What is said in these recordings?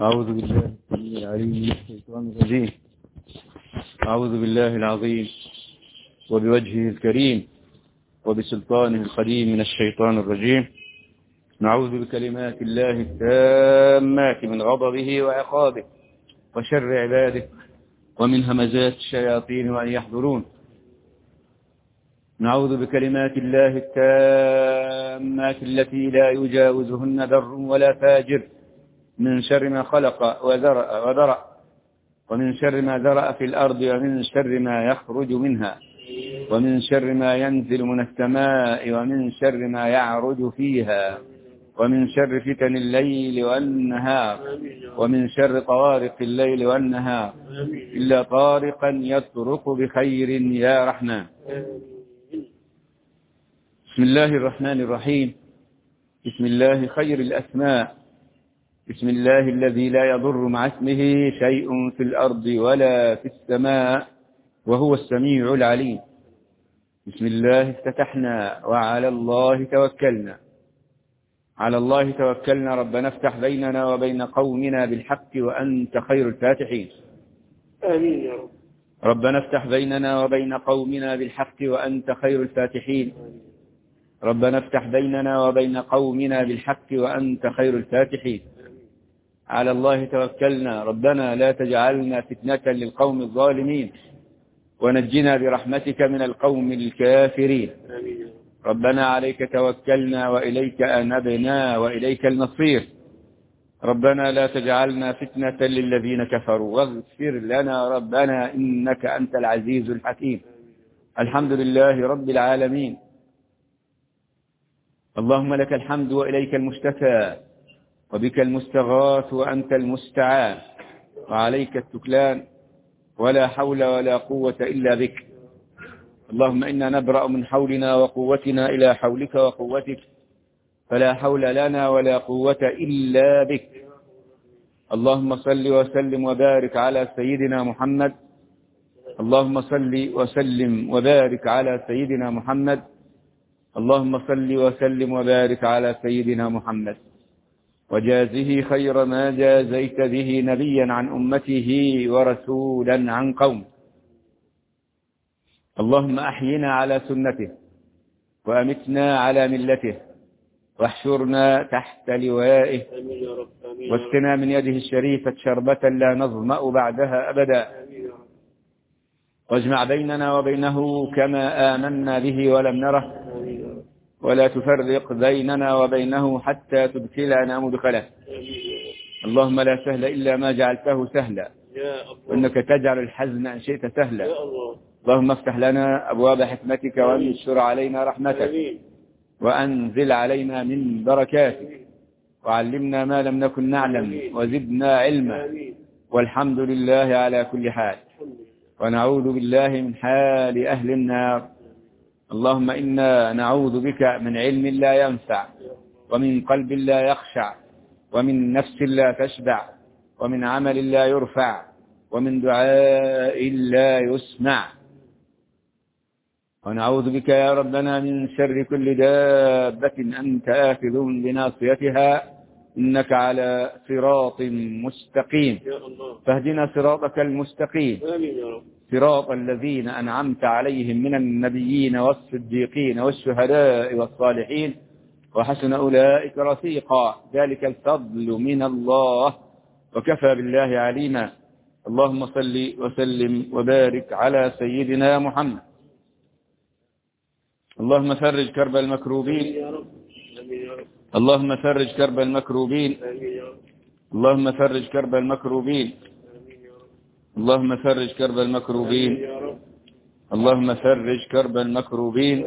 أعوذ بالله العليم من الشيطان الرجيم. أعوذ بالله العظيم وبوجهه الكريم وبسلطانه القديم من الشيطان الرجيم. نعوذ بكلمات الله التامات من غضبه وعقابه وشر عباده ومن همزات الشياطين وأن يحضرون. نعوذ بكلمات الله التامات التي لا يجاوزهن بر ولا فاجر من شر ما خلق وذرأ وذرأ ومن شر ما ذرأ في الأرض ومن شر ما يخرج منها ومن شر ما ينزل من السماء ومن شر ما يعرج فيها ومن شر فتن الليل والنهار ومن شر طوارق الليل والنهار إلا طارقا يطرق بخير يا رحمن. بسم الله الرحمن الرحيم. بسم الله خير الأسماء. بسم الله الذي لا يضر مع اسمه شيء في الأرض ولا في السماء وهو السميع العليم. بسم الله افتتحنا وعلى الله توكلنا. على الله توكلنا. ربنا افتح بيننا وبين قومنا بالحق وأنت خير الفاتحين. آمين يا رب. ربنا افتح بيننا وبين قومنا بالحق وأنت خير الفاتحين. ربنا افتح بيننا وبين قومنا بالحق وأنت خير الفاتحين. على الله توكلنا. ربنا لا تجعلنا فتنة للقوم الظالمين. ونجنا برحمتك من القوم الكافرين. ربنا عليك توكلنا وإليك أنبنا وإليك المصير. ربنا لا تجعلنا فتنة للذين كفروا. واغفر لنا ربنا إنك أنت العزيز الحكيم. الحمد لله رب العالمين. اللهم لك الحمد وإليك المشتكى وبك المستغاث وأنت المستعان وعليك التكلان ولا حول ولا قوة إلا بك. اللهم إنا نبرأ من حولنا وقوتنا إلى حولك وقوتك فلا حول لنا ولا قوة إلا بك. اللهم صل وسلم وبارك على سيدنا محمد. اللهم صل وسلم وبارك على سيدنا محمد. اللهم صل وسلم وبارك على سيدنا محمد وجازه خير ما جازيت به نبيا عن أمته ورسولا عن قوم. اللهم أحينا على سنته وأمتنا على ملته واحشرنا تحت لوائه واسقنا من يده الشريفة شربة لا نظمأ بعدها أبدا. واجمع بيننا وبينه كما آمنا به ولم نره. ولا تفرق بيننا وبينه حتى تدخلنا مدخله اللهم لا سهل إلا ما جعلته سهلا. وإنك تجعل الحزن إن شئت سهلا. اللهم افتح لنا أبواب حكمتك وانشر علينا رحمتك. وأنزل علينا من بركاتك. وعلمنا ما لم نكن نعلم وزدنا علما. والحمد لله على كل حال. ونعوذ بالله من حال أهل النار. اللهم إنا نعوذ بك من علم لا ينفع ومن قلب لا يخشع ومن نفس لا تشبع ومن عمل لا يرفع ومن دعاء لا يسمع. ونعوذ بك يا ربنا من شر كل دابة أنت آخذ بناصيتها إنك على صراط مستقيم. فاهدنا صراطك المستقيم. آمين يا رب. صراط الذين أنعمت عليهم من النبيين والصديقين والشهداء والصالحين وحسن أولئك رفيقا. ذلك الفضل من الله وكفى بالله عليما. اللهم صل وسلم وبارك على سيدنا محمد. اللهم فرج كرب المكروبين. اللهم فرج كرب المكروبين. اللهم فرج كرب المكروبين. اللهم فرج كرب المكروبين. اللهم فرج كرب المكروبين.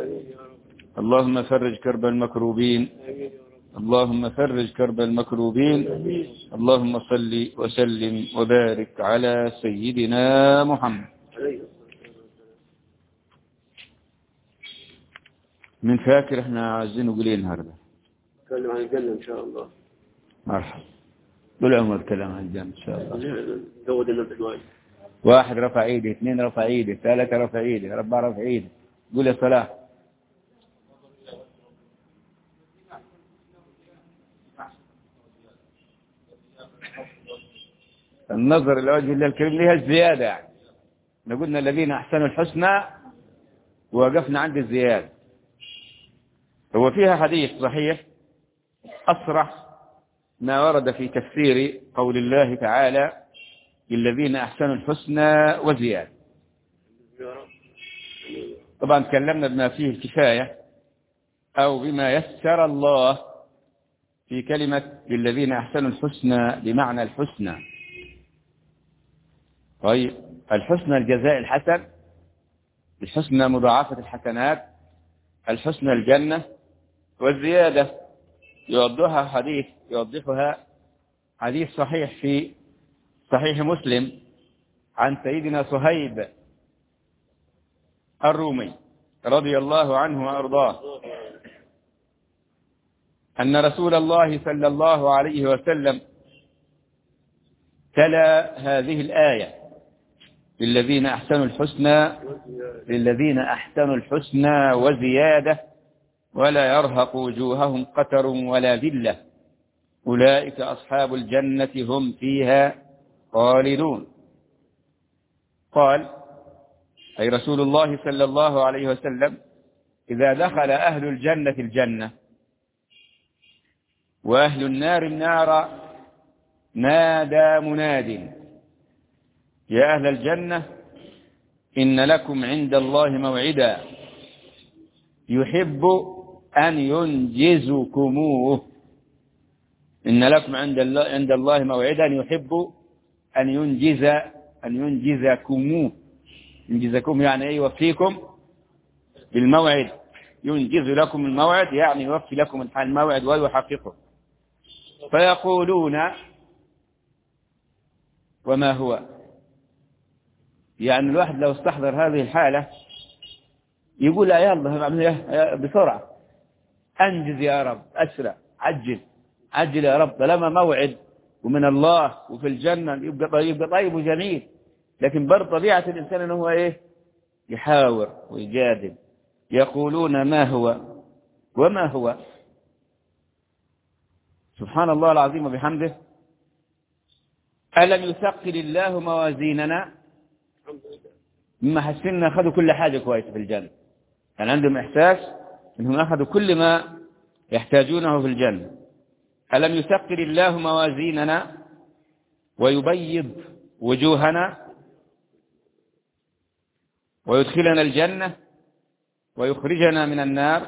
اللهم فرج كرب المكروبين. اللهم فرج كرب المكروبين. اللهم صل وسلم وبارك على سيدنا محمد. من فاكر إحنا عايزين نقول إيه النهارده نتكلم عن الجنة إن شاء الله. مرحبا. طول عمر كلام عن الجنة إن شاء الله. نزود النفس شوي واحد رفع ايده اثنين رفع ايده ثلاثة رفع ايده أربعة رفع ايده. قول يا صلاح. النظر إلى وجه الله الكريم لها الزيادة يعني. قلنا الذين أحسنوا الحسنى ووقفنا عند الزيادة. هو فيها حديث صحيح أصرح ما ورد في تفسير قول الله تعالى للذين أحسنوا الحسنى وزيادة. طبعا تكلمنا بما فيه الكفاية أو بما يسر الله في كلمة للذين أحسنوا الحسنى بمعنى الحسنى. طيب الحسنى الجزاء الحسن الحسنى مضاعفة الحسنات الحسنى الجنة والزيادة. يوضحها حديث يوضحها حديث صحيح في صحيح مسلم عن سيدنا صهيب الرومي رضي الله عنه وأرضاه. أن رسول الله صلى الله عليه وسلم تلا هذه الآية للذين أحسنوا الحسنى للذين أحسنوا الحسنى وزيادة ولا يرهق وجوههم قتر ولا ذلة. أولئك أصحاب الجنة هم فيها خالدون. قال أي رسول الله صلى الله عليه وسلم إذا دخل أهل الجنة الجنة وأهل النار النار نادى مناد يا أهل الجنة إن لكم عند الله موعدا يحب أن ينجزكموه. إن لكم عند الله, عند الله موعدا يحب أن ينجز أن ينجزكموه ينجزكم يعني أي يوفيكم بالموعد. ينجز لكم الموعد يعني يوفي لكم الموعد ويحققه. فيقولون وما هو؟ يعني الواحد لو استحضر هذه الحالة يقول لا يلا بسرعة. أنجز يا رب أسرع عجل. عجل يا رب طالما موعد. ومن الله وفي الجنة يبقى طيب, يبقى طيب وجميل. لكن برضه طبيعة الإنسان أنه هو إيه؟ يحاور ويجادل. يقولون ما هو؟ وما هو؟ سبحان الله العظيم وبحمده. ألم يثقل الله موازيننا؟ مما حسنا أخذوا كل حاجة كويسة في الجنة. كان عندهم إحساس أنهم أخذوا كل ما يحتاجونه في الجنة. ألم يثقل الله موازيننا ويبيض وجوهنا ويدخلنا الجنة ويخرجنا من النار؟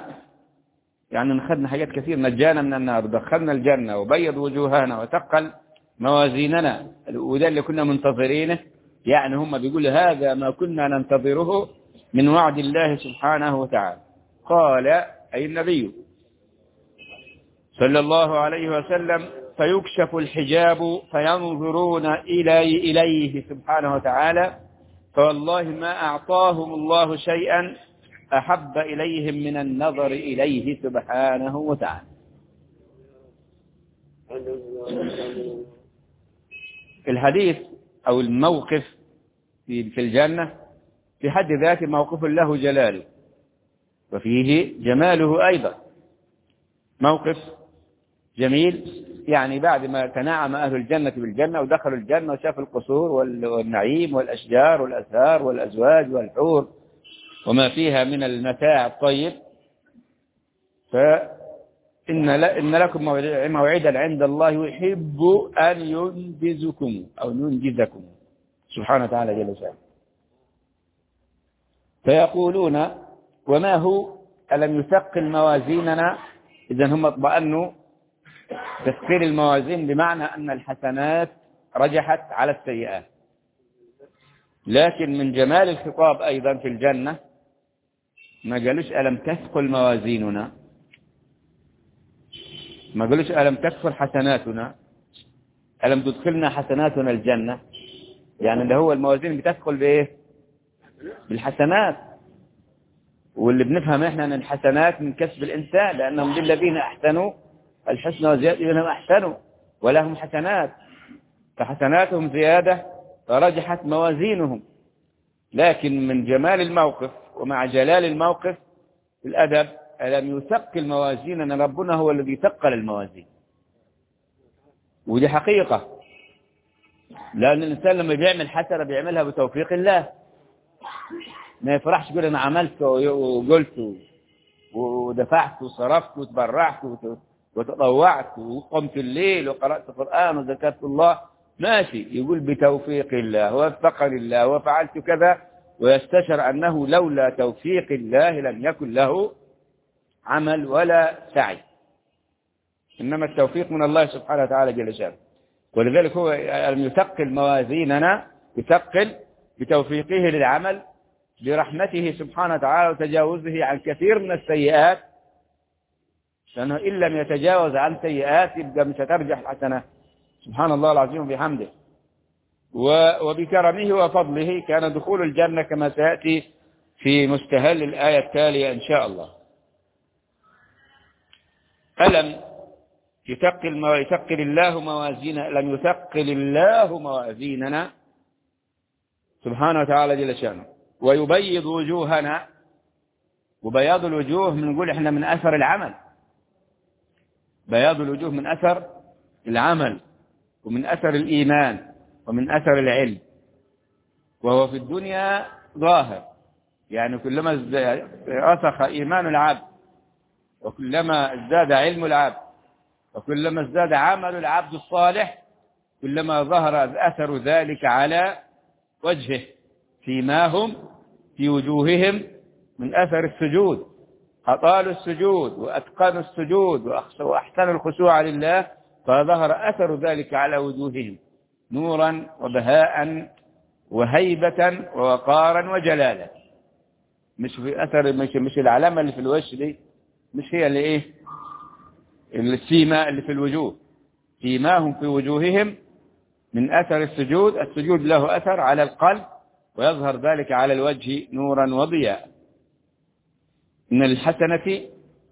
يعني نخدنا حاجات كثير نجانا من النار ودخلنا الجنة وبيض وجوهنا وثقل موازيننا. وده اللي كنا منتظرينه. يعني هم بيقولوا هذا ما كنا ننتظره من وعد الله سبحانه وتعالى. قال أي النبي؟ صلى الله عليه وسلم فيكشف الحجاب فينظرون إلي إليه سبحانه وتعالى فوالله ما أعطاهم الله شيئا أحب إليهم من النظر إليه سبحانه وتعالى. الحديث أو الموقف في الجنة في حد ذاته موقف له جلاله وفيه جماله أيضا. موقف جميل. يعني بعد ما تنعم أهل الجنة بالجنة ودخلوا الجنة وشافوا القصور والنعيم والأشجار والأزهار والأزواج والحور وما فيها من المتاع الطيب. فإن إن لكم موعدا عند الله يحب أن ينجزكم أو ينجزكم سبحانه وتعالى جل وعلا. فيقولون وما هو؟ ألم يثقل موازيننا؟ إذا هم اطمأنوا تثقيل الموازين بمعنى أن الحسنات رجحت على السيئات. لكن من جمال الخطاب أيضا في الجنة ما قالوش ألم تثقل موازيننا؟ ما قالوش ألم تكفر حسناتنا؟ ألم تدخلنا حسناتنا الجنة؟ يعني اللي هو الموازين بتدخل بإيه؟ بالحسنات. واللي بنفهم إحنا إن الحسنات من كسب الإنسان لأنهم للذين أحسنوا الحسنى وزيادة لهم أحسنوا ولهم حسنات فحسناتهم زيادة فرجحت موازينهم. لكن من جمال الموقف ومع جلال الموقف الأدب ألم يثقل موازيننا؟ ربنا هو الذي ثقل الموازين. ودي حقيقة. لأن الإنسان لما بيعمل حسنة بيعملها بتوفيق الله. ما يفرحش يقول أنا عملت وقلت ودفعت وصرفت وتبرعت وت- وتطوعت وقمت الليل وقرأت القرآن وذكرت الله. ماشي. يقول بتوفيق الله ووفقني الله وفعلت كذا. ويستشعر أنه لولا توفيق الله لم يكن له عمل ولا سعي. إنما التوفيق من الله سبحانه وتعالى جل شأنه. ولذلك هو لم يثقل موازيننا يثقل بتوفيقه للعمل برحمته سبحانه وتعالى وتجاوزه عن كثير من السيئات. لأنه إن لم يتجاوز عن سيئات يبقى مش هترجح الحسنات سبحان الله العظيم وبحمده. و- وبكرمه وفضله كان دخول الجنة كما سيأتي في مستهل الآية التالية إن شاء الله. ألم يثقل ما يثقل الله موازين لم يثقل الله موازيننا سبحانه وتعالى جل شأنه. ويبيض وجوهنا. وبياض الوجوه بنقول إحنا من أثر العمل. بياض الوجوه من أثر العمل ومن أثر الإيمان ومن أثر العلم. وهو في الدنيا ظاهر. يعني كلما رسخ إيمان العبد وكلما ازداد علم العبد وكلما ازداد عمل العبد الصالح كلما ظهر أثر ذلك على وجهه فيما هم في وجوههم من أثر السجود. أطالوا السجود وأتقنوا السجود وأحس- وأحسنوا الخشوع لله فظهر أثر ذلك على وجوههم نورا وبهاء وهيبة ووقارا وجلالا. مش في أثر مش, مش العلامة اللي في الوجه دي مش هي اللي إيه؟ السيما اللي في الوجوه. سيماهم في وجوههم من أثر السجود السجود له أثر على القلب ويظهر ذلك على الوجه نورا وضياء. إن الحسنة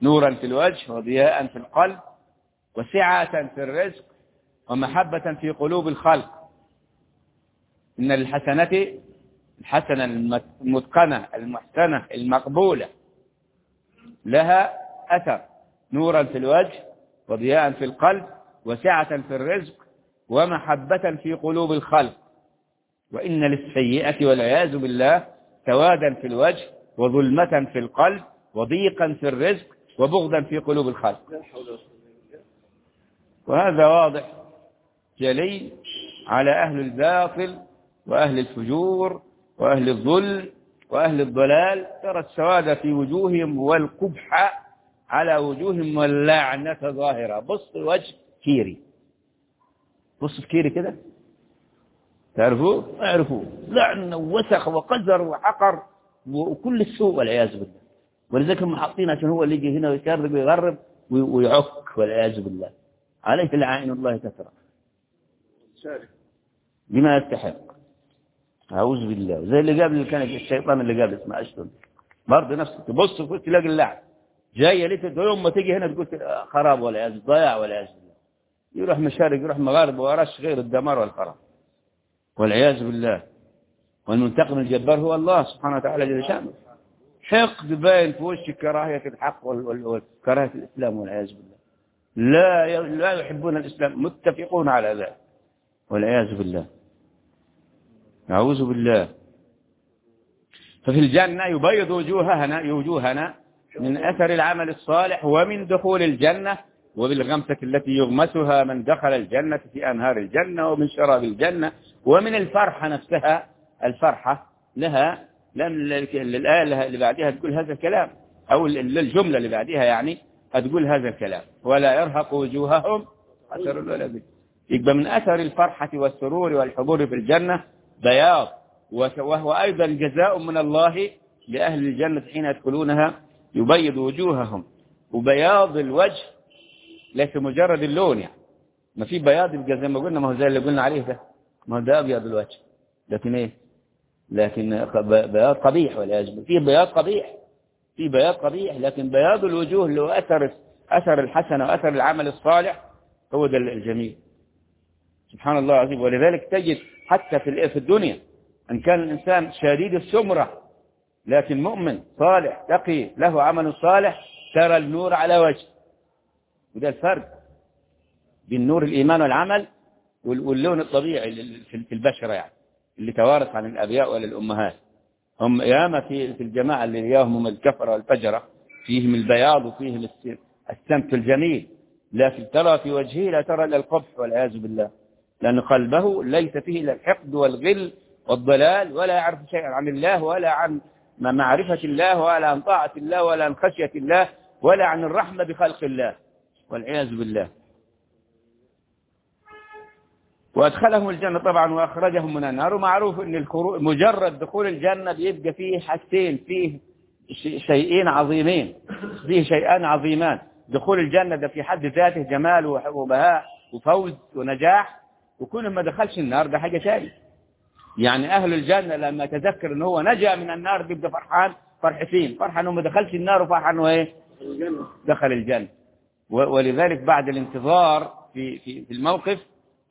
نورا في الوجه وضياء في القلب وسعة في الرزق ومحبة في قلوب الخلق. إن الحسنة الحسنة المتقنة المحسنة المقبولة لها أثر نورا في الوجه وضياء في القلب وسعة في الرزق ومحبة في قلوب الخلق. وإن للسيئة والعياذ بالله سوادا في الوجه وظلمة في القلب وضيقا في الرزق وبغضا في قلوب الخلق وهذا واضح جلي على أهل الباطل وأهل الفجور وأهل الظلم وأهل الضلال. ترى السواد في وجوههم والقبح على وجوههم واللعنة ظاهرة. بص الوجه كيري. بص كيري كده. تعرفوه؟ اعرفوه لعن ووسخ وقذر وحقر وكل السوء والعياذ بالله. ولذلك هم حاطين عشان هو اللي يجي هنا ويكرب ويغرب وي- ويعك والعياذ بالله. عليه لعائن الله كثرة. بما يستحق. أعوذ بالله. زي اللي قبل كان الشيطان اللي قبل اسمه أشتم برضه نفسه تبص وكنت تلاقي اللعن جاية ليه يوم ما تيجي هنا تقول خراب والعياذ ضياع والعياذ بالله. يروح مشارق يروح مغارب وراش غير الدمار والخراب والعياذ بالله. والمنتقم الجبار هو الله سبحانه وتعالى جل شأنه. حقد باين في وش كراهية الحق وكراهية الإسلام والعياذ بالله. لا لا يحبون الإسلام متفقون على ذلك. والعياذ بالله. أعوذ بالله. ففي الجنة يبيض وجوهنا وجوهنا من أثر العمل الصالح ومن دخول الجنة وبالغمسة التي يغمسها من دخل الجنة في أنهار الجنة ومن شراب الجنة ومن الفرحة نفسها الفرحة لها لأن الآية اللي بعدها تقول هذا الكلام أو ال- الجملة اللي بعدها يعني هتقول هذا الكلام. ولا يرهق وجوههم أثر الولد. يبقى من أثر الفرحة والسرور والحضور في الجنة بياض. وهو أيضا جزاء من الله لأهل الجنة حين يدخلونها يبيض وجوههم. وبياض الوجه ليس مجرد اللون يعني. ما في بياض يبقى زي ما قلنا ما هو زي اللي قلنا عليه ده. ما هو ده أبيض الوجه. لكن إيه؟ لكن بياض قبيح والعياذ بالله في بياض قبيح. في بياض قبيح لكن بياض الوجوه اللي هو أثر أثر الحسنة وأثر العمل الصالح هو ده الجميل سبحان الله العظيم. ولذلك تجد حتى في في الدنيا أن كان الإنسان شديد السمرة لكن مؤمن صالح تقي له عمل صالح ترى النور على وجهه وده الفرق بين نور الإيمان والعمل وال- واللون الطبيعي في البشرة يعني. اللي توارث عن الأبياء ولا الأمهات. هم ياما في في الجماعة اللي إياهم هم الكفرة والفجرة فيهم البياض وفيهم الس- السمت الجميل. لكن ترى في وجهه لا ترى إلا القبح والعياذ بالله. لأن قلبه ليس فيه إلا الحقد والغل والضلال ولا يعرف شيئا عن الله ولا عن معرفة الله ولا عن طاعة الله ولا عن خشية الله ولا عن الرحمة بخلق الله. والعياذ بالله. وأدخلهم الجنة طبعا وأخرجهم من النار. ومعروف أن مجرد دخول الجنة بيبقى فيه حاجتين فيه شيئين عظيمين فيه شيئان عظيمان. دخول الجنة ده في حد ذاته جمال وبهاء وفوز ونجاح. وكون ما دخلش النار ده حاجة ثانية يعني أهل الجنة لما تذكر أنه هو نجا من النار بيبقى فرحان فرحتين. فرحان أنه ما دخلش النار وفرحان أنه إيه؟ دخل الجنة. ولذلك بعد الانتظار في في في الموقف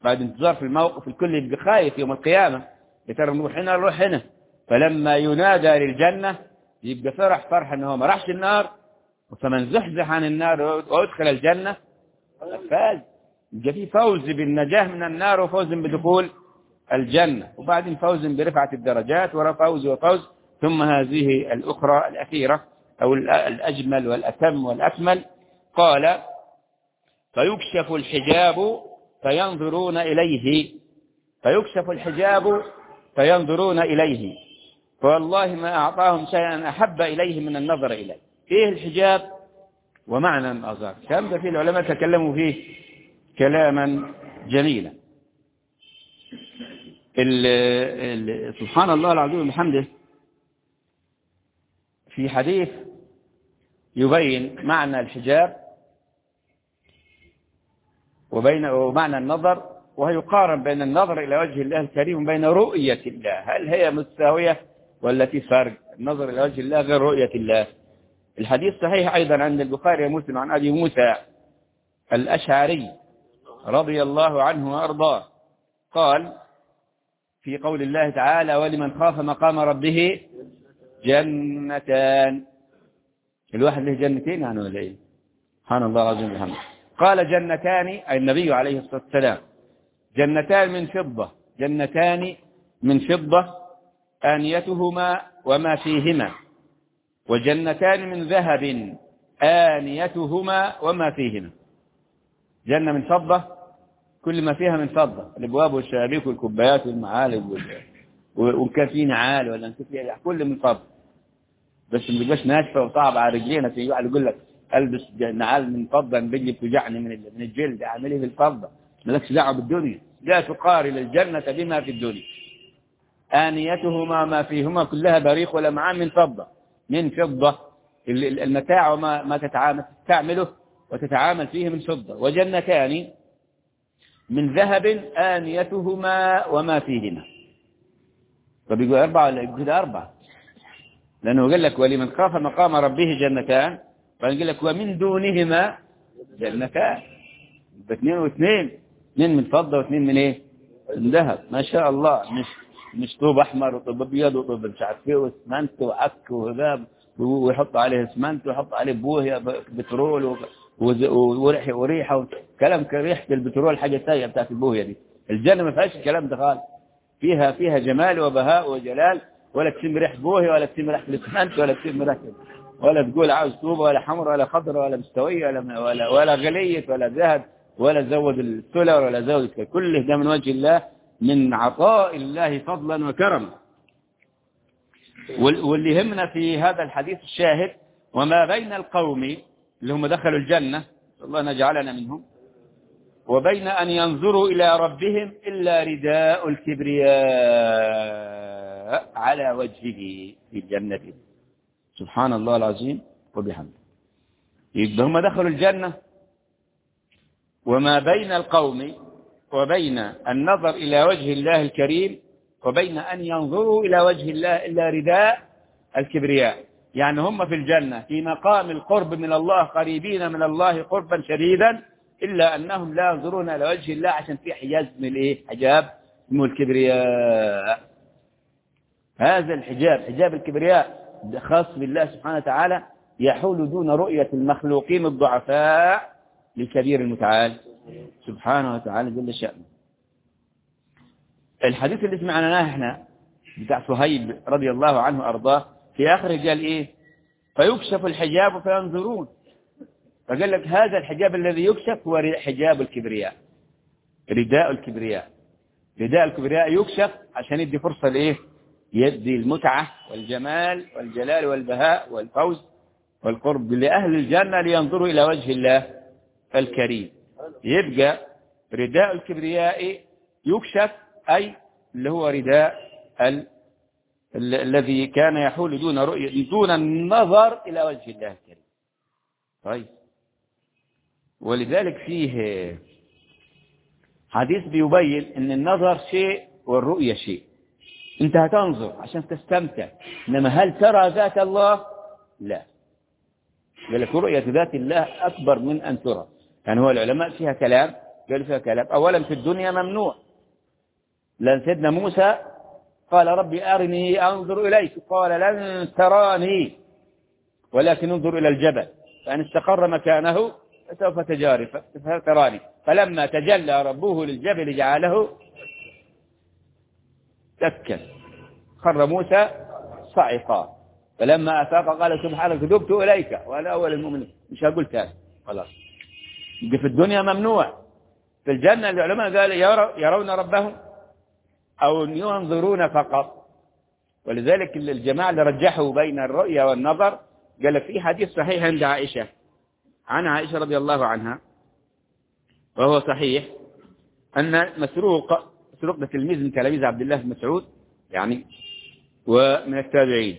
بعد انتظار في الموقف الكل يبقى خايف يوم القيامة يا ترى نروح هنا نروح هنا؟ فلما ينادى للجنة يبقى فرح فرح إنه ما راحش النار فمن زحزح عن النار وادخل الجنة فاز. يبقى في فوز بالنجاة من النار وفوز بدخول الجنة. وبعدين فوز برفعة الدرجات وفوز وفوز. ثم هذه الأخرى الأخيرة أو الأ- الأجمل والأتم والأكمل. قال فيكشف الحجاب فينظرون إليه. فيكشف الحجاب فينظرون إليه. فوالله ما أعطاهم شيئا أحب إليه من النظر إليه. إيه الحجاب ومعنى الأزار كم ده فيه العلماء تكلموا فيه كلاما جميلا. ال سبحان الله العظيم وبحمده. في حديث يبين معنى الحجاب وبين ومعنى النظر ويقارن بين النظر إلى وجه الله الكريم وبين رؤية الله. هل هي متساوية ولا في فرق؟ النظر إلى وجه الله غير رؤية الله. الحديث صحيح أيضا عند البخاري ومسلم عن أبي موسى الأشعري رضي الله عنه وأرضاه. قال في قول الله تعالى ولمن خاف مقام ربه جنتان. الواحد له جنتين يعني ولا إيه سبحان الله العظيم الحمد قال جنتان أي النبي عليه الصلاة والسلام. جنتان من فضة. جنتان من فضة آنيتهما وما فيهما. وجنتان من ذهب آنيتهما وما فيهما. جنة من فضة. كل ما فيها من فضة. الأبواب والشبابيك والكوبايات والمعالق وال- وان كان نعال ولا كل من فضة. بس ما تبقاش ناشفة وصعبة على رجلينا في يقول لك ألبس نعال من فضة رجلي بتوجعني من من الجلد اعمل إيه بالفضه مالكش دعوة بالدنيا. لا تقارن الجنة بما في الدنيا. آنيتهما ما فيهما كلها بريق ولمعان من فضة. من ال- المتاع وما ما تتعامل تستعمله وتتعامل فيه من فضة. وجنتان من ذهب آنيتهما وما فيهما. فبيقول أربعة ولا يقول أربعة؟ لأنه قال لك ولمن خاف مقام ربه جنتان فقال لك ومن دونهما؟ جنتان اثنين واثنين اثنين من فضة واثنين من إيه؟ من ذهب. ما شاء الله. مش مش طوب أحمر وطوب أبيض وطوب مش عارف إيه وأسمنت وعك وذهب ويحط عليه أسمنت ويحط عليه بوهية ب- بترول وريحة وريحه كلام ريحة البترول حاجة سيئه بتاعت البوهية دي. الجنة ما فيهاش الكلام ده خالص. فيها فيها جمال وبهاء وجلال ولا تشم ريحة بوهية ولا تشم ريحة الأسمنت ولا تشم ريحة ولا تقول عاوز طوبه ولا حمر ولا خضر ولا مستويه ولا ولا ولا غليه ولا ذهب ولا زود السولر ولا زود. كله ده من وجه الله من عطاء الله فضلا وكرما وال- واللي يهمنا في هذا الحديث الشاهد وما بين القوم اللي هم دخلوا الجنة الله نجعلنا منهم وبين أن ينظروا إلى ربهم إلا رداء الكبرياء على وجهه في الجنة سبحان الله العظيم وبحمده. يبقى هم دخلوا الجنة؟ وما بين القوم وبين النظر إلى وجه الله الكريم وبين أن ينظروا إلى وجه الله إلا رداء الكبرياء. يعني هم في الجنة في مقام القرب من الله قريبين من الله قربا شديدا إلا أنهم لا ينظرون إلى وجه الله عشان في حجاز من الإيه؟ حجاب اسمه الكبرياء. هذا الحجاب حجاب الكبرياء. خاص بالله سبحانه وتعالى يحول دون رؤية المخلوقين الضعفاء للكبير المتعال. سبحانه وتعالى جل شأنه. الحديث اللي سمعناه إحنا بتاع صهيب رضي الله عنه أرضاه في آخر قال إيه؟ فيكشف الحجاب فينظرون. فقال لك هذا الحجاب الذي يكشف هو حجاب الكبرياء. رداء الكبرياء. رداء الكبرياء يكشف عشان يدي فرصة لإيه؟ يدي المتعة والجمال والجلال والبهاء والفوز والقرب لأهل الجنة لينظروا إلى وجه الله الكريم. يبقى رداء الكبرياء يكشف أي اللي هو رداء ال... ال... الذي كان يحول دون رؤية دون النظر إلى وجه الله الكريم. طيب. ولذلك فيه حديث بيبين إن النظر شيء والرؤية شيء. انت هتنظر عشان تستمتع. إنما هل ترى ذات الله؟ لا. قال رؤية ذات الله أكبر من أن ترى. يعني هو العلماء فيها كلام قالوا فيها كلام. أولا في الدنيا ممنوع. لأن سيدنا موسى قال ربي أرني أنظر إليك. قال لن تراني ولكن انظر إلى الجبل. فإن استقر مكانه فسوف تجاري فتراني فلما تجلى ربه للجبل جعله دكا خر موسى صعقا. فلما أفاق قال سبحانك تبت إليك. وأنا أول المؤمنين مش هقول تاني؟ خلاص. في الدنيا ممنوع. في الجنة العلماء قال يرون ربهم أو ينظرون فقط. ولذلك الجماعة اللي رجحوا بين الرؤية والنظر قال في حديث صحيح عند عائشة. عن عائشة رضي الله عنها. وهو صحيح. أن مسروق مسروق ده تلميذ من تلاميذ عبد الله بن مسعود يعني ومن التابعين.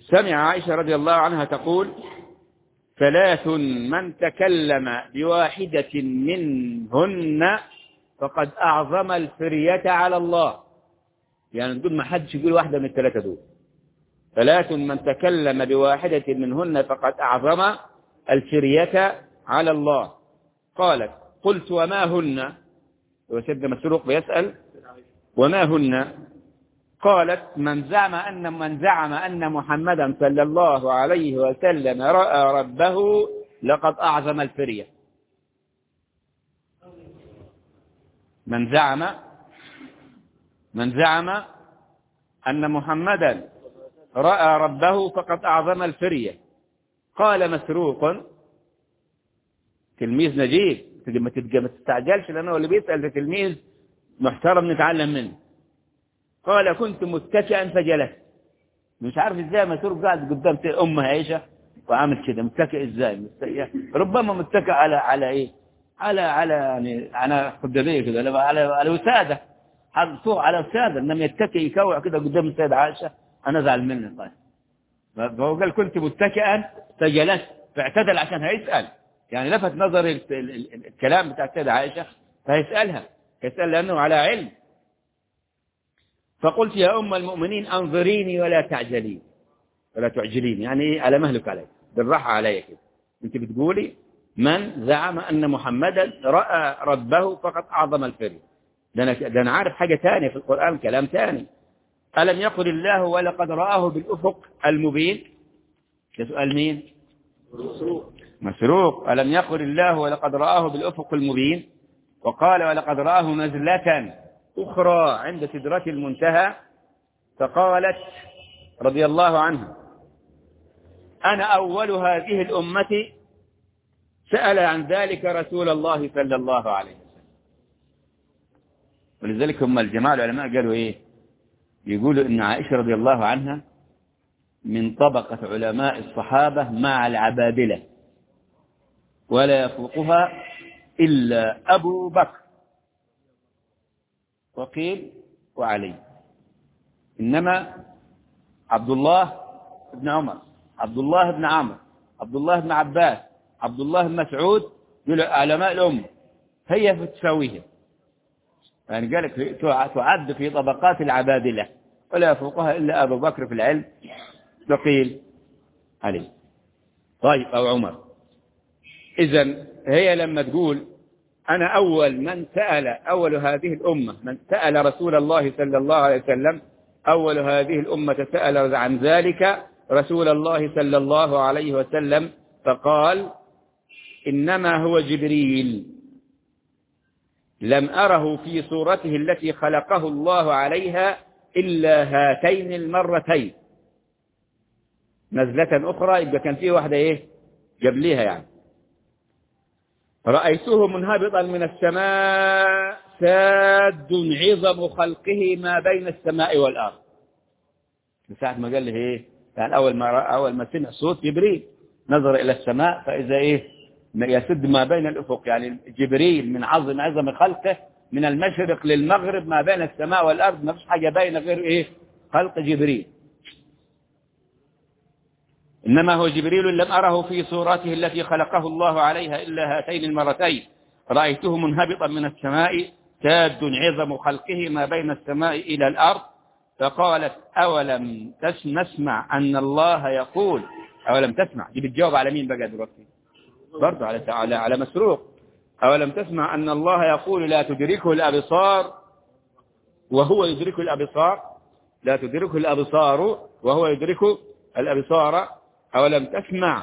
سمع عائشة رضي الله عنها تقول ثلاث من تكلم بواحدة منهن فقد أعظم الفرية على الله. يعني دول ما حدش يقول واحدة من الثلاثة دول. ثلاث من تكلم بواحدة منهن فقد أعظم الفرية على الله. قالت قلت وما هن؟ وسيدنا مسروق بيسأل وما هن؟ قالت من زعم أن من زعم أن محمدا صلى الله عليه وسلم رأى ربه لقد أعظم الفرية. من زعم من زعم أن محمدا رأى ربه فقد أعظم الفرية. قال مسروق تلميذ نجيب. ما تستعجلش لأنه اللي بيسأل ده تلميذ محترم نتعلم منه. قال كنت متكئا فجلست. مش عارف إزاي مسروق قاعد قدام أم عائشة وعامل كده. متكئ إزاي؟ ربما متكئ على على إيه؟ على على يعني على خداميه كده على على وساده حاط فوق على وساده إنما يتكئ يكوع كده قدام السيدة عائشة أنا أزعل منه. طيب. فهو قال كنت متكئا فجلست. فاعتدل عشان هيسأل. يعني لفت نظر الكلام بتاع السيدة عائشة فهيسألها يسال لأنه على علم. فقلت يا أم المؤمنين أنظريني ولا تعجلين ولا تعجلين يعني على مهلك علي بالراحة علي كده أنت بتقولي من زعم أن محمدا رأى ربه فقد أعظم الفري ده أنا, ده أنا عارف حاجة ثانية في القرآن كلام ثاني ألم يقل الله ولقد رآه بالأفق المبين؟ ده سؤال مين؟ مسروق ألم يقل الله ولقد رآه بالأفق المبين؟ وقال ولقد رآه نزلة أخرى عند سدرة المنتهى فقالت رضي الله عنها أنا أول هذه الأمة سأل عن ذلك رسول الله صلى الله عليه وسلم. ولذلك هم الجماعة العلماء قالوا إيه؟ يقولوا إن عائشة رضي الله عنها من طبقة علماء الصحابة مع العبادلة. ولا يفوقها إلا أبو بكر. وقيل وعلي. إنما عبد الله بن عمر. عبد الله بن عمرو عبد الله بن عباس. عبد الله بن مسعود يقول علماء الأمة. هي في تساويهم. يعني قال لك تعد في طبقات العبادلة. ولا يفوقها إلا أبو بكر في العلم. وقيل علي. طيب أو عمر. إذا هي لما تقول أنا أول من سأل أول هذه الأمة من سأل رسول الله صلى الله عليه وسلم أول هذه الأمة سأل عن ذلك رسول الله صلى الله عليه وسلم فقال إنما هو جبريل. لم أره في صورته التي خلقه الله عليها إلا هاتين المرتين. نزلة أخرى يبقى كان فيه واحدة إيه؟ قبليها يعني. رأيته منهبطا من السماء ساد عظم خلقه ما بين السماء والأرض. من ساعة ما قال له إيه؟ يعني أول ما رأى أول ما سمع صوت جبريل نظر إلى السماء فإذا إيه؟ يسد ما بين الأفق يعني جبريل من عظم عظم خلقه من المشرق للمغرب ما بين السماء والأرض ما فيش حاجة باينة غير إيه؟ خلق جبريل. إنما هو جبريل لم أره في صورته التي خلقه الله عليها إلا هاتين المرتين. رأيته منهبطا من السماء ساد عظم خلقه ما بين السماء إلى الأرض. فقالت أولم نسمع أن الله يقول؟ أولم تسمع؟ دي بتجاوب على مين بقى دلوقتي؟ برضه على على على مسروق. أولم تسمع أن الله يقول لا تدركه الأبصار؟ وهو يدرك الأبصار. لا تدركه الأبصار وهو يدرك الأبصار. أولم تسمع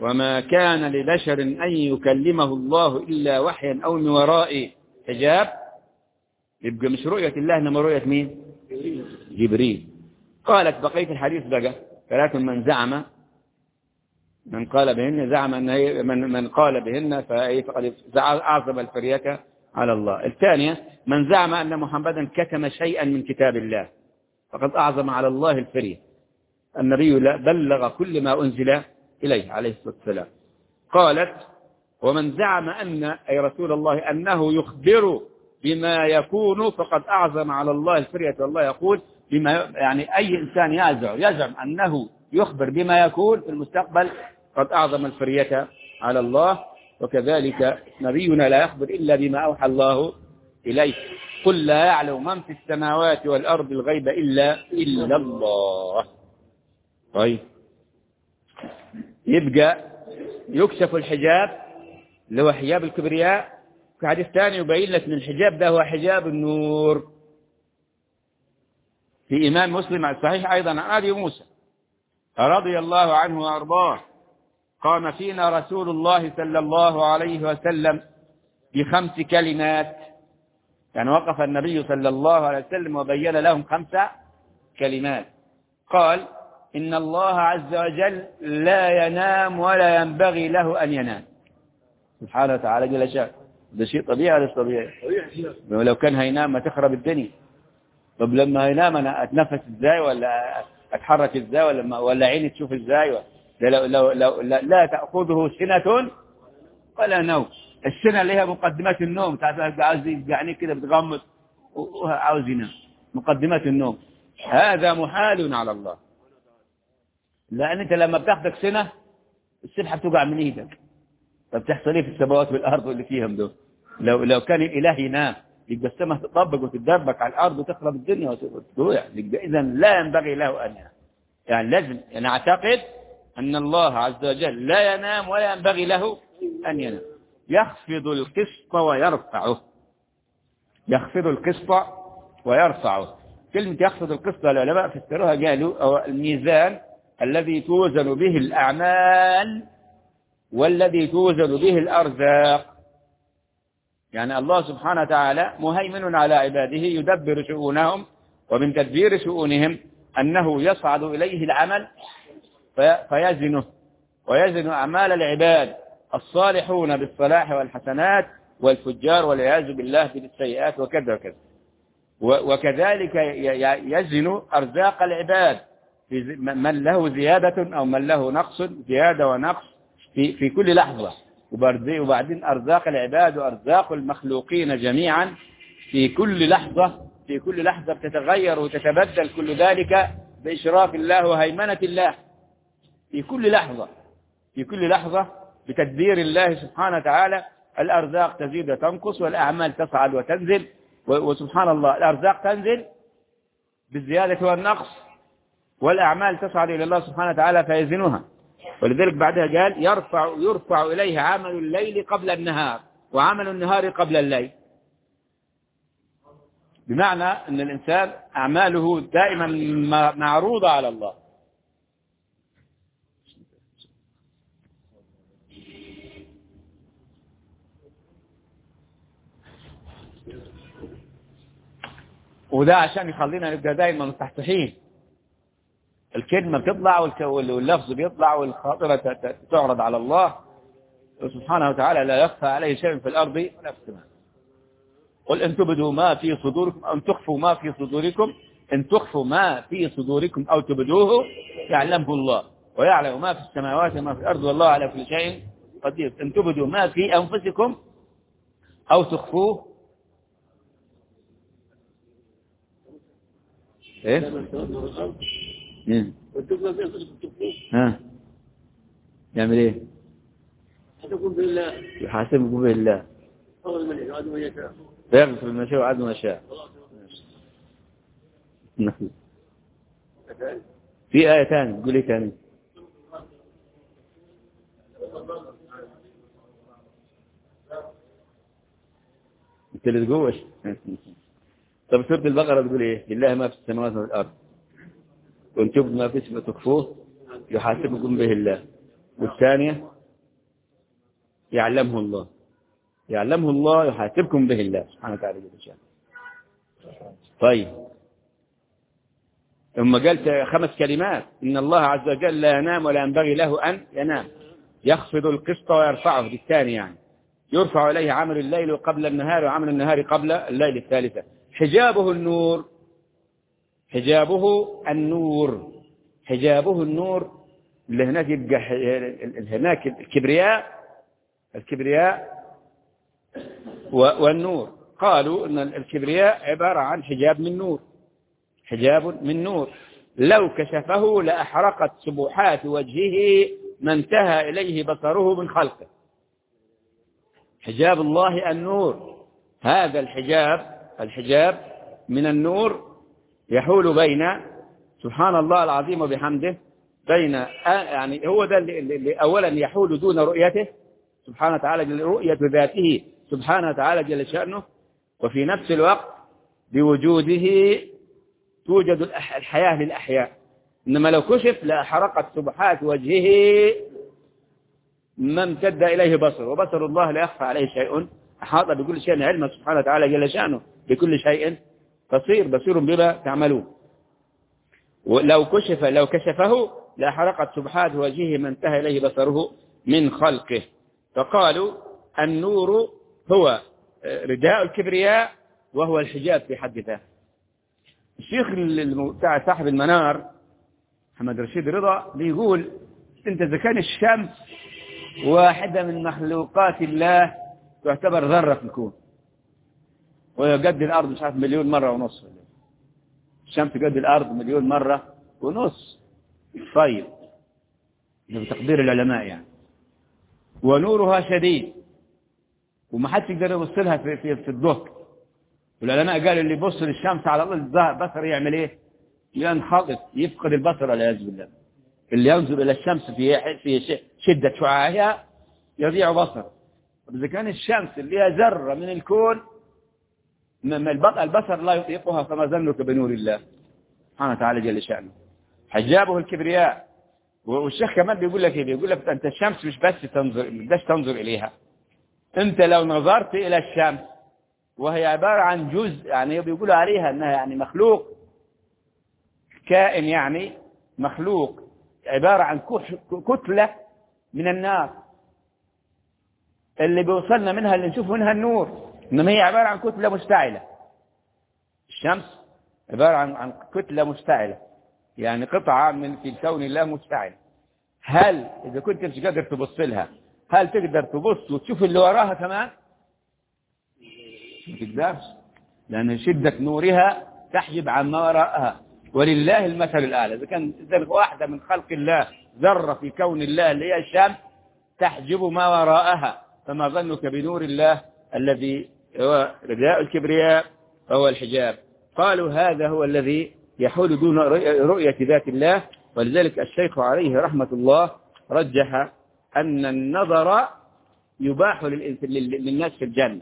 وما كان لبشر أن يكلمه الله إلا وحيا أو من وراء حجاب؟ يبقى مش رؤية الله إنما رؤية مين؟ جبريل. قالت بقية الحديث بقى ولكن من زعم من قال بهن زعم أن هي من, من قال بهن فقد أعظم الفرية على الله. الثانية من زعم أن محمدا كتم شيئا من كتاب الله فقد أعظم على الله الفرية. النبي بلغ كل ما أنزل إليه عليه الصلاة والسلام. قالت ومن زعم أن أي رسول الله أنه يخبر بما يكون فقد أعظم على الله الفرية والله يقول بما يعني أي إنسان يزعم يزعم أنه يخبر بما يكون في المستقبل قد أعظم الفرية على الله. وكذلك نبينا لا يخبر إلا بما أوحى الله إليه. قل لا يعلم من في السماوات والأرض الغيب إلا إلا الله. طيب. يبقى يكشف الحجاب اللي هو حجاب الكبرياء. في حديث ثاني يبين لك إن الحجاب ده هو حجاب النور. في إمام مسلم على الصحيح أيضا عن أبي موسى رضي الله عنه وأرضاه. قام فينا رسول الله صلى الله عليه وسلم بخمس كلمات. يعني وقف النبي صلى الله عليه وسلم وبين لهم خمس كلمات. قال إن الله عز وجل لا ينام ولا ينبغي له أن ينام. سبحانه وتعالى جل شاء ده شيء طبيعي ولا طبيعي؟ لو كان هينام ما تخرب الدنيا. طب لما ينام أنا أتنفس إزاي ولا أتحرك إزاي ولا, ولا عيني تشوف إزاي؟ لو لو لو لا, لا تأخذه سنة ولا نوم. السنة اللي هي مقدمات النوم. عاوز يعني كده بتغمض وعاوز ينام. مقدمات النوم. هذا محال على الله. لأن أنت لما بتاخدك سنة السبحة بتقع من إيدك. طب تحصل إيه في السماوات والأرض واللي فيهم دول؟ لو لو كان الإله ينام يبقى السماء تطبق وتتدبك على الأرض وتخرب الدنيا وتضيع إذا لا ينبغي له أن ينام. يعني لازم أنا أعتقد أن الله عز وجل لا ينام ولا ينبغي له أن ينام. يخفض القسط ويرفعه. يخفض القسط ويرفعه. كلمة يخفض القسط العلماء فسروها قالوا الميزان الذي توزن به الأعمال والذي توزن به الأرزاق. يعني الله سبحانه وتعالى مهيمن على عباده يدبر شؤونهم ومن تدبير شؤونهم أنه يصعد إليه العمل فيزنه ويزن أعمال العباد الصالحون بالصلاح والحسنات والفجار والعياذ بالله بالسيئات وكذا وكذا. وكذلك يزن أرزاق العباد. من له زيادة أو من له نقص زيادة ونقص في, في كل لحظة. وبعدين أرزاق العباد وأرزاق المخلوقين جميعا في كل لحظة في كل لحظة بتتغير وتتبدل كل ذلك بإشراف الله وهيمنة الله. في كل لحظة في كل لحظة بتدبير الله سبحانه وتعالى الأرزاق تزيد وتنقص والأعمال تصعد وتنزل. وسبحان الله الأرزاق تنزل بالزيادة والنقص. والأعمال تصعد إلى الله سبحانه وتعالى فيزنها. ولذلك بعدها قال يرفع, يرفع إليه عمل الليل قبل النهار وعمل النهار قبل الليل. بمعنى أن الإنسان أعماله دائما معروضة على الله. وده عشان يخلينا نبقى دايما مفتحين الكلمة بتطلع واللفظ بيطلع والخاطرة تعرض على الله. سبحانه وتعالى لا يخفى عليه شيء في الأرض ولا في السماء. قل إن تبدوا ما في صدوركم أو تخفوا ما في صدوركم إن تخفوا ما في صدوركم أو تبدوه يعلمه الله. ويعلم ما في السماوات وما في الأرض والله على كل شيء قدير. إن تبدوا ما في أنفسكم أو تخفوه. إيه؟ تخفوه ها. يعمل إيه؟ حتكون بالله. يحاسبكم بالله فيغفر ما شاء وعد ما شاء. نعم. في آية ثانية تقول إيه ثاني أنت اللي تقولش طب سورة البقرة تقول إيه؟ لله ما في السماوات والارض وان تبدوا ما اسم تخفوه يحاسبكم به الله. والثانية يعلمه الله. يعلمه الله يحاسبكم به الله سبحانه وتعالى جل طيب. ثم قالت خمس كلمات. إن الله عز وجل لا ينام ولا ينبغي له أن ينام. يخفض القسط ويرفعه دي الثاني يعني. يرفع إليه عمل الليل قبل النهار وعمل النهار قبل الليل الثالثة. حجابه النور حجابه النور. حجابه النور اللي هناك يبقى هناك الكبرياء الكبرياء والنور. قالوا إن الكبرياء عبارة عن حجاب من نور حجاب من نور. لو كشفه لأحرقت سبحات وجهه ما انتهى إليه بصره من خلقه. حجاب الله النور. هذا الحجاب الحجاب من النور يحول بين سبحان الله العظيم وبحمده بين يعني هو ده اللي, أولا يحول دون رؤيته سبحانه وتعالى رؤية ذاته سبحانه وتعالى جل شأنه وفي نفس الوقت بوجوده توجد الحياة للأحياء. إنما لو كشف لأحرقت سبحات وجهه ما امتد إليه بصر وبصر الله لا يخفى عليه شيء أحاط بكل شيء علما سبحانه وتعالى جل شأنه بكل شيء. بصير بصير بما تعملون. ولو كشف لو كشفه لأحرقت سبحات وجهه ما انتهى إليه بصره من خلقه. فقالوا النور هو رداء الكبرياء وهو الحجاب في حد ذاته. الشيخ بتاع صاحب المنار محمد رشيد رضا بيقول أنت اذا كان الشمس واحدة من مخلوقات الله تعتبر ذرة في الكون. وهي قد الأرض مش عارف مليون مرة ونص. الشمس قد الأرض مليون مرة ونص. طيب. ده بتقدير العلماء يعني. ونورها شديد. وما حدش يقدر يبص لها في في في الظهر والعلماء قالوا اللي يبص للشمس على طول البصر يعمل إيه؟ ينخطط يفقد البصر والعياذ بالله. اللي ينظر إلى الشمس في في شدة شعاعها يضيع بصره. طب إذا كان الشمس اللي هي ذرة من الكون ما ما الب- البصر لا يطيقها فما ظنك بنور الله. سبحانه وتعالى جل شأنه. حجابه الكبرياء. والشيخ كمان بيقول لك إيه؟ بيقول لك أنت الشمس مش بس تنظر مش تنظر إليها. أنت لو نظرت إلى الشمس وهي عبارة عن جزء يعني بيقولوا عليها إنها يعني مخلوق. كائن يعني مخلوق. عبارة عن كتلة من النار. اللي بيوصلنا منها اللي نشوف منها النور. انما هي عبارة عن كتلة مشتعلة. الشمس عبارة عن عن كتلة مشتعلة. يعني قطعة من في كون الله مشتعلة. هل إذا كنت مش قادر تبص لها هل تقدر تبص وتشوف اللي وراها كمان ما تقدرش لأن شدة نورها تحجب عن ما وراءها. ولله المثل الأعلى إذا كان إذا واحدة من خلق الله ذرة في كون الله اللي هي الشمس تحجب ما وراءها. فما ظنك بنور الله الذي هو رداء الكبرياء فهو الحجاب. قالوا هذا هو الذي يحول دون رؤية ذات الله ولذلك الشيخ عليه رحمة الله رجح أن النظر يباح للناس في الجنة.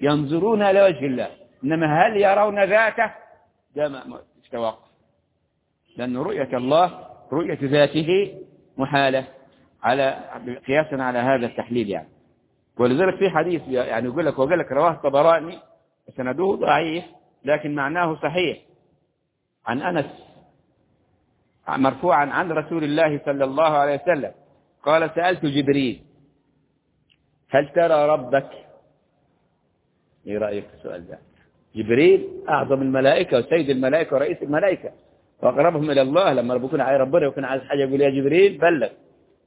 ينظرون إلى وجه الله. إنما هل يرون ذاته؟ ده توقف. لأن رؤية الله رؤية ذاته محالة على قياسا على هذا التحليل يعني. ولذلك في حديث يعني يقول لك وقال لك رواه الطبراني سنده ضعيف لكن معناه صحيح. عن أنس مرفوعا عن رسول الله صلى الله عليه وسلم. قال سألت جبريل هل ترى ربك؟ إيه رأيك في السؤال ده؟ جبريل أعظم الملائكة وسيد الملائكة ورئيس الملائكة. وأقربهم إلى الله لما ربنا عايز ربنا يكون عايز حاجة يقول يا جبريل بلغ.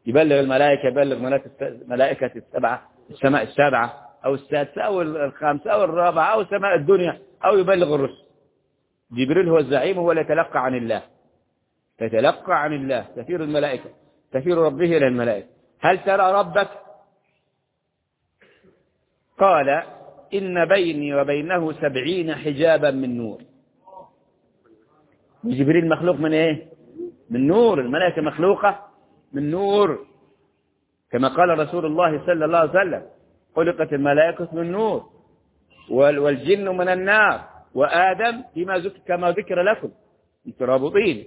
يبلغ الملائكة يبلغ ملائكة السبعة. السماء السابعة أو السادسة أو الخامسة أو الرابعة أو سماء الدنيا أو يبلغ الرسل. جبريل هو الزعيم هو اللي يتلقى عن الله. يتلقى عن الله. تثير الملائكة. تثير ربه إلى الملائكة. هل ترى ربك؟ قال إن بيني وبينه سبعين حجابا من نور. جبريل مخلوق من إيه؟ من نور. الملائكة مخلوقة من نور. كما قال رسول الله صلى الله عليه وسلم خلقت الملائكة من نور والجن من النار وآدم بما ذكر كما ذكر لكم أنتم رابطين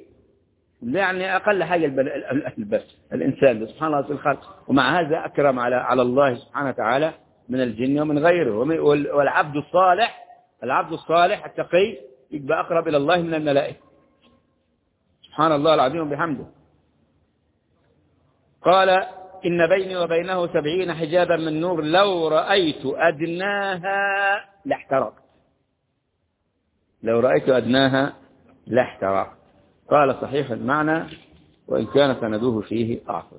يعني أقل حاجة البس الإنسان سبحان الله الخلق. ومع هذا أكرم على على الله سبحانه وتعالى من الجن ومن غيره. والعبد الصالح العبد الصالح التقي يبقى أقرب إلى الله من الملائكة. سبحان الله العظيم وبحمده. قال إن بيني وبينه سبعين حجابا من نور. لو رأيت أدناها لاحترقت. لو رأيت أدناها لاحترقت. قال صحيح المعنى وإن كان سندوه فيه أعصر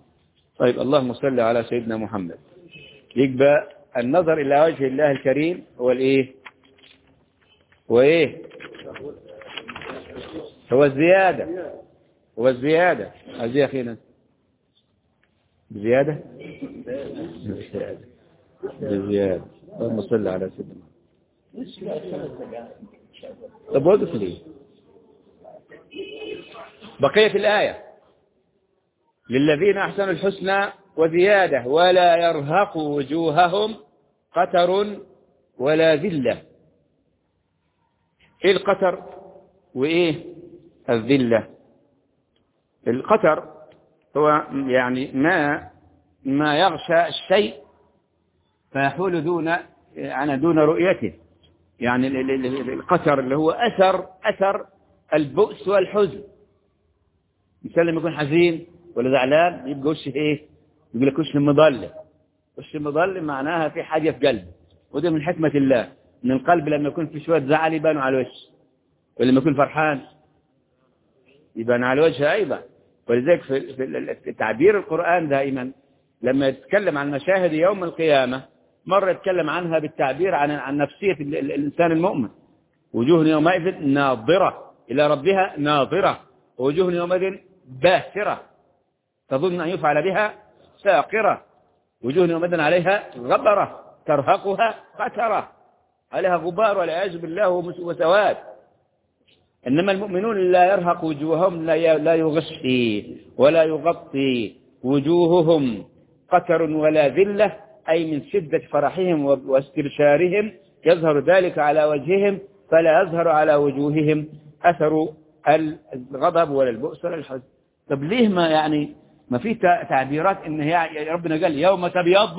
طيب اللهم صل على سيدنا محمد. يبقى النظر إلى وجه الله الكريم. هو الإيه؟ هو إيه؟ هو الزيادة. هو الزيادة. يا أخينا. بزيادة؟ بزيادة. بزيادة اللهم صل على سيدنا طب وقف ليه بقية الآية. للذين أحسنوا الحسنى وزيادة ولا يرهق وجوههم قتر ولا ذلة. إيه القتر وإيه الذلة؟ القتر هو يعني ما ما يغشى الشيء فيحول دون يعني دون رؤيته. يعني القتر اللي هو أثر أثر البؤس والحزن. مثال لما يكون حزين ولا زعلان يبقى وشه إيه؟ يقول لك وش مضلم وش مضلم معناها في حاجة في قلبه. وده من حكمة الله. إن القلب لما يكون في شوية زعل يبان على الوجه. ولما يكون فرحان يبان على الوجه أيضا. ولذلك في تعبير القرآن دائما لما يتكلم عن مشاهد يوم القيامة مرة يتكلم عنها بالتعبير عن عن نفسية الإنسان المؤمن. وجوه يومئذ ناظرة إلى ربها ناظرة ووجوه يومئذ باهرة تظن أن يفعل بها ساقرة وجوه يومئذ عليها غبرة ترهقها قترة عليها غبار والعياذ بالله وسواد. إنما المؤمنون لا يرهق وجوههم لا يغشي ولا يغطي وجوههم قتر ولا ذلة أي من شدة فرحهم واستبشارهم يظهر ذلك على وجههم فلا يظهر على وجوههم أثر الغضب ولا البؤس ولا الحزن. طب ليه ما يعني ما في تعبيرات إن هي ربنا قال يوم تبيض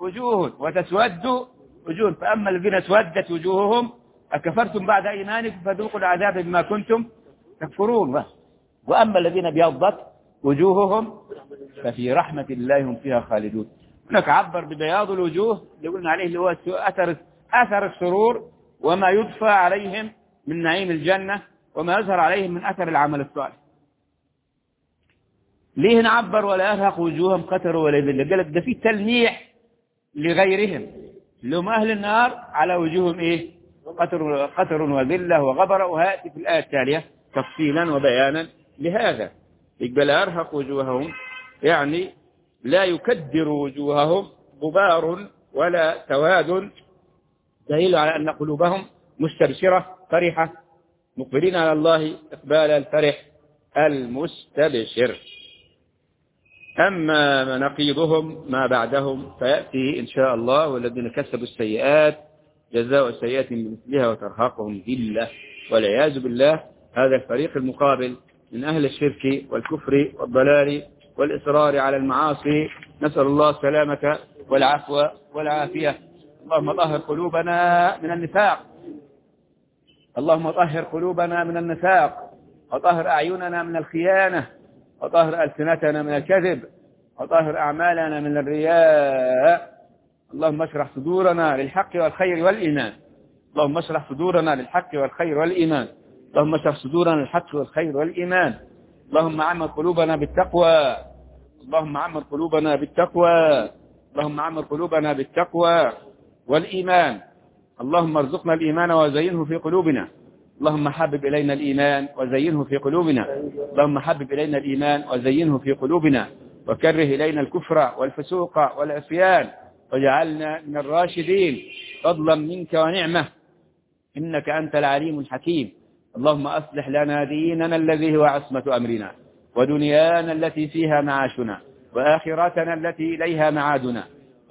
وجوه وتسود وجوه فأما الذين اسودت وجوههم أكفرتم بعد إيمانكم فذوقوا العذاب بما كنتم تكفرون. وأما الذين بيضت وجوههم ففي رحمة الله هم فيها خالدون. هناك عبر ببياض الوجوه اللي قلنا عليه اللي هو أثر أثر السرور وما يضفى عليهم من نعيم الجنة وما يظهر عليهم من أثر العمل الصالح. ليه نعبر ولا يرهق وجوههم قتر ولا ذل قال لك ده في تلميح لغيرهم. اللي هم أهل النار على وجوههم إيه؟ قتر, قتر وذلة وغبر. وهاتي في الآية التالية تفصيلا وبيانا لهذا. يقبل لا يرهق وجوههم يعني لا يكدر وجوههم غبار ولا سواد دليل على أن قلوبهم مستبشرة فرحة. مقبلين على الله إقبال الفرح المستبشر. أما نقيضهم ما بعدهم فيأتي إن شاء الله والذين كسبوا السيئات جزاء السيئات بمثلها وترهقهم ذلة والعياذ بالله. هذا الفريق المقابل من أهل الشرك والكفر والضلال والإصرار على المعاصي. نسأل الله السلامة والعفو والعافية. اللهم طهر قلوبنا من النفاق. اللهم طهر قلوبنا من النفاق. وطهر أعيننا من الخيانة. وطهر ألسنتنا من الكذب. وطهر أعمالنا من الرياء. اللهم اشرح صدورنا للحق والخير والإيمان. اللهم اشرح صدورنا للحق والخير والإيمان. اللهم اشرح صدورنا للحق والخير والإيمان. اللهم عمر قلوبنا بالتقوى. اللهم عمر قلوبنا بالتقوى. اللهم عمر قلوبنا بالتقوى والإيمان. اللهم ارزقنا الإيمان وزينه في قلوبنا. اللهم حبب إلينا الإيمان وزينه في قلوبنا. اللهم حبب إلينا الإيمان وزينه في قلوبنا. وكره إلينا الكفر والفسوق والعصيان. وجعلنا من الراشدين. فضلا منك ونعمة. إنك أنت العليم الحكيم. اللهم أصلح لنا ديننا الذي هو عصمة أمرنا. ودنيانا التي فيها معاشنا. وآخرتنا التي إليها معادنا.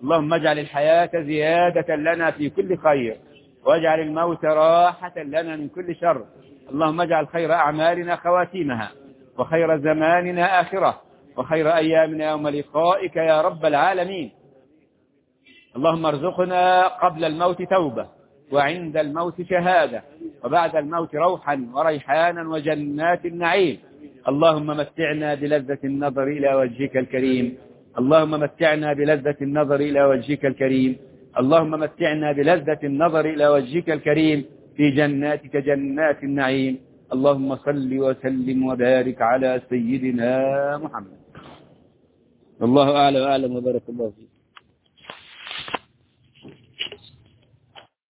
اللهم اجعل الحياة زيادة لنا في كل خير. واجعل الموت راحة لنا من كل شر. اللهم اجعل خير أعمالنا خواتيمها. وخير زماننا آخرة. وخير أيامنا يوم لقائك يا رب العالمين. اللهم ارزقنا قبل الموت توبة وعند الموت شهادة وبعد الموت روحا وريحانا وجنات النعيم. اللهم متعنا بلذة النظر إلى وجهك الكريم. اللهم متعنا بلذة النظر إلى وجهك الكريم. اللهم متعنا بلذة النظر إلى وجهك الكريم. في جناتك جنات النعيم. اللهم صل وسلم وبارك على سيدنا محمد. الله أعلى وأعلم وبارك الله فيك.